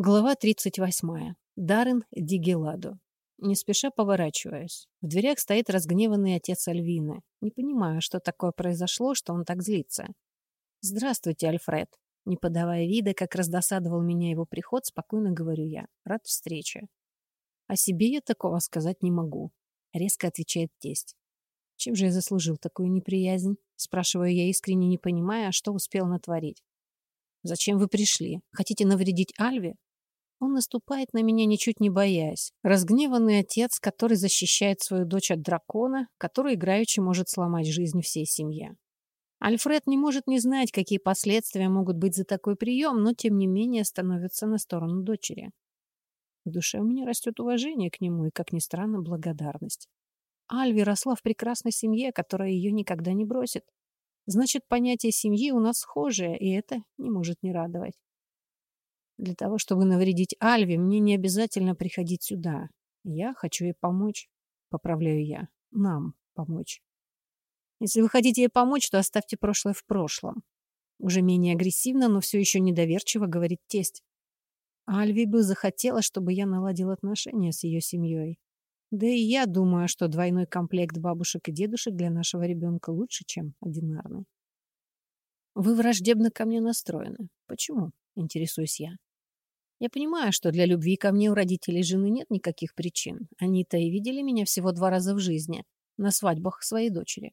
Глава 38. Даррен Дигеладо. Не спеша поворачиваюсь. В дверях стоит разгневанный отец Альвины. Не понимаю, что такое произошло, что он так злится. «Здравствуйте, Альфред». Не подавая вида, как раздосадовал меня его приход, спокойно говорю я. Рад встрече. О себе я такого сказать не могу. Резко отвечает тесть. Чем же я заслужил такую неприязнь? Спрашиваю я искренне, не понимая, что успел натворить. Зачем вы пришли? Хотите навредить Альве? Он наступает на меня, ничуть не боясь. Разгневанный отец, который защищает свою дочь от дракона, который играючи может сломать жизнь всей семье. Альфред не может не знать, какие последствия могут быть за такой прием, но тем не менее становится на сторону дочери. В душе у меня растет уважение к нему и, как ни странно, благодарность. Альви росла в прекрасной семье, которая ее никогда не бросит. Значит, понятие семьи у нас схожее, и это не может не радовать. Для того, чтобы навредить Альве, мне не обязательно приходить сюда. Я хочу ей помочь. Поправляю я. Нам помочь. Если вы хотите ей помочь, то оставьте прошлое в прошлом. Уже менее агрессивно, но все еще недоверчиво говорит тесть. Альви бы захотела, чтобы я наладил отношения с ее семьей. Да и я думаю, что двойной комплект бабушек и дедушек для нашего ребенка лучше, чем одинарный. Вы враждебно ко мне настроены. Почему? Интересуюсь я. Я понимаю, что для любви ко мне у родителей жены нет никаких причин. Они-то и видели меня всего два раза в жизни, на свадьбах своей дочери.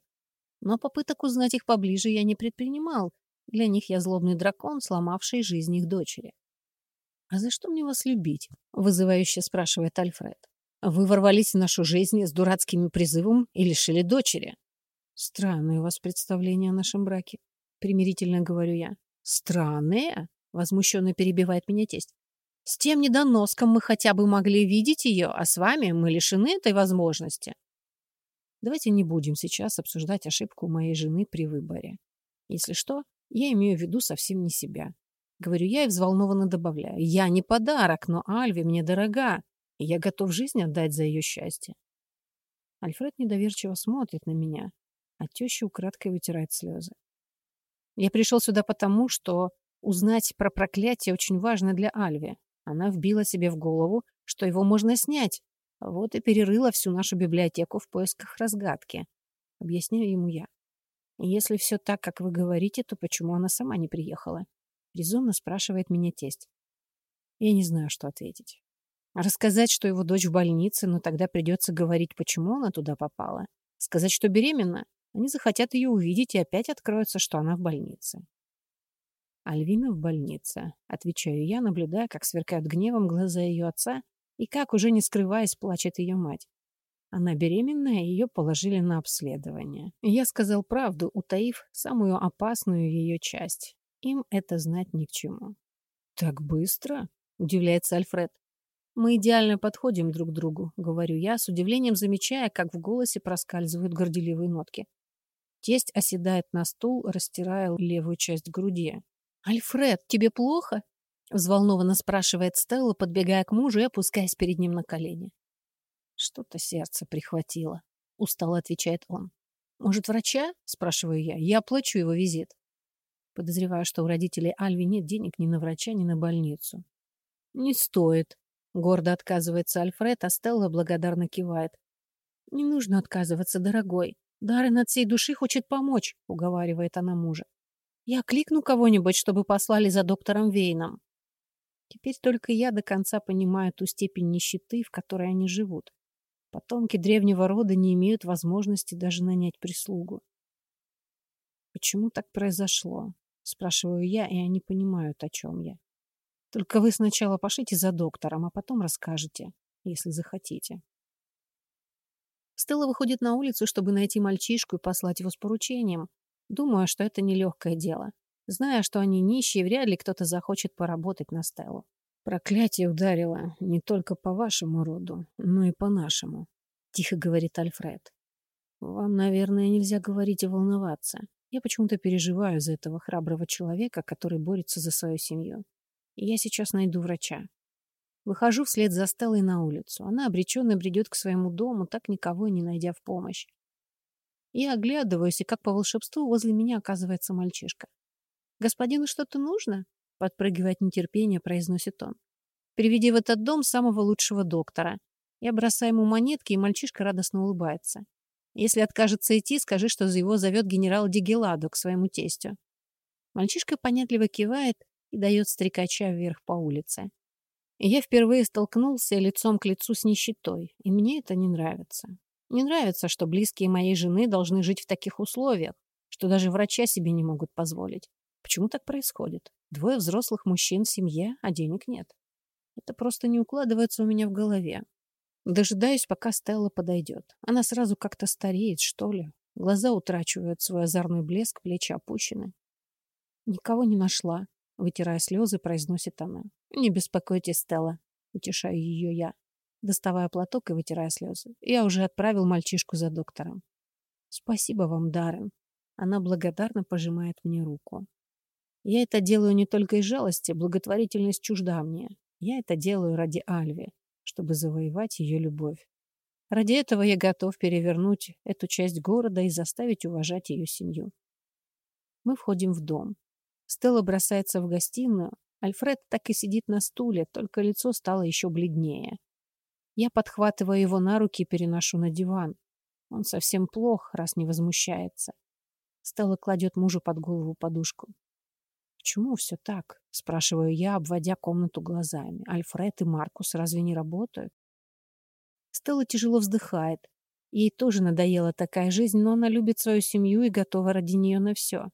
Но попыток узнать их поближе я не предпринимал. Для них я злобный дракон, сломавший жизнь их дочери. «А за что мне вас любить?» — вызывающе спрашивает Альфред. Вы ворвались в нашу жизнь с дурацким призывом и лишили дочери. Странное у вас представление о нашем браке. Примирительно говорю я. Странное? Возмущенно перебивает меня тесть. С тем недоноском мы хотя бы могли видеть ее, а с вами мы лишены этой возможности. Давайте не будем сейчас обсуждать ошибку моей жены при выборе. Если что, я имею в виду совсем не себя. Говорю я и взволнованно добавляю. Я не подарок, но Альви мне дорога и я готов жизнь отдать за ее счастье. Альфред недоверчиво смотрит на меня, а теща украдкой вытирает слезы. Я пришел сюда потому, что узнать про проклятие очень важно для Альви. Она вбила себе в голову, что его можно снять. Вот и перерыла всю нашу библиотеку в поисках разгадки. Объясняю ему я. Если все так, как вы говорите, то почему она сама не приехала? Резонно спрашивает меня тесть. Я не знаю, что ответить. Рассказать, что его дочь в больнице, но тогда придется говорить, почему она туда попала. Сказать, что беременна. Они захотят ее увидеть, и опять откроется, что она в больнице. Альвина в больнице. Отвечаю я, наблюдая, как сверкают гневом глаза ее отца и как, уже не скрываясь, плачет ее мать. Она беременная, ее положили на обследование. я сказал правду, утаив самую опасную ее часть. Им это знать ни к чему. «Так быстро?» — удивляется Альфред. «Мы идеально подходим друг к другу», — говорю я, с удивлением замечая, как в голосе проскальзывают горделивые нотки. Тесть оседает на стул, растирая левую часть груди. «Альфред, тебе плохо?» — взволнованно спрашивает Стелла, подбегая к мужу и опускаясь перед ним на колени. «Что-то сердце прихватило», — устало отвечает он. «Может, врача?» — спрашиваю я. «Я оплачу его визит». Подозреваю, что у родителей Альви нет денег ни на врача, ни на больницу. «Не стоит», Гордо отказывается Альфред, а Стелла благодарно кивает. «Не нужно отказываться, дорогой. Даррен от всей души хочет помочь», — уговаривает она мужа. «Я кликну кого-нибудь, чтобы послали за доктором Вейном». Теперь только я до конца понимаю ту степень нищеты, в которой они живут. Потомки древнего рода не имеют возможности даже нанять прислугу. «Почему так произошло?» — спрашиваю я, и они понимают, о чем я. Только вы сначала пошлите за доктором, а потом расскажете, если захотите. Стелла выходит на улицу, чтобы найти мальчишку и послать его с поручением. Думаю, что это нелегкое дело. Зная, что они нищие, вряд ли кто-то захочет поработать на Стеллу. Проклятие ударило не только по вашему роду, но и по нашему, тихо говорит Альфред. Вам, наверное, нельзя говорить и волноваться. Я почему-то переживаю за этого храброго человека, который борется за свою семью. Я сейчас найду врача. Выхожу вслед за Стеллой на улицу. Она обреченно бредет к своему дому, так никого не найдя в помощь. Я оглядываюсь, и как по волшебству возле меня оказывается мальчишка. «Господину что-то нужно?» — подпрыгивает нетерпение, произносит он. Приведи в этот дом самого лучшего доктора. Я бросаю ему монетки, и мальчишка радостно улыбается. Если откажется идти, скажи, что его зовет генерал Дигеладо к своему тестю. Мальчишка понятливо кивает и дает стрекача вверх по улице. Я впервые столкнулся лицом к лицу с нищетой, и мне это не нравится. Не нравится, что близкие моей жены должны жить в таких условиях, что даже врача себе не могут позволить. Почему так происходит? Двое взрослых мужчин в семье, а денег нет. Это просто не укладывается у меня в голове. Дожидаюсь, пока Стелла подойдет. Она сразу как-то стареет, что ли. Глаза утрачивают свой озорной блеск, плечи опущены. Никого не нашла. Вытирая слезы, произносит она. «Не беспокойтесь, Стелла», — утешаю ее я, доставая платок и вытирая слезы. Я уже отправил мальчишку за доктором. «Спасибо вам, Даррен». Она благодарно пожимает мне руку. Я это делаю не только из жалости, благотворительность чужда мне. Я это делаю ради Альви, чтобы завоевать ее любовь. Ради этого я готов перевернуть эту часть города и заставить уважать ее семью. Мы входим в дом. Стелла бросается в гостиную. Альфред так и сидит на стуле, только лицо стало еще бледнее. Я подхватываю его на руки и переношу на диван. Он совсем плох, раз не возмущается. Стелла кладет мужу под голову подушку. «Почему все так?» — спрашиваю я, обводя комнату глазами. «Альфред и Маркус разве не работают?» Стелла тяжело вздыхает. Ей тоже надоела такая жизнь, но она любит свою семью и готова ради нее на все.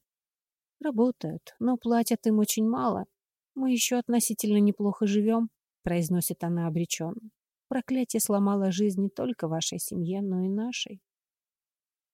«Работают, но платят им очень мало. Мы еще относительно неплохо живем», — произносит она обреченно. «Проклятие сломало жизнь не только вашей семье, но и нашей».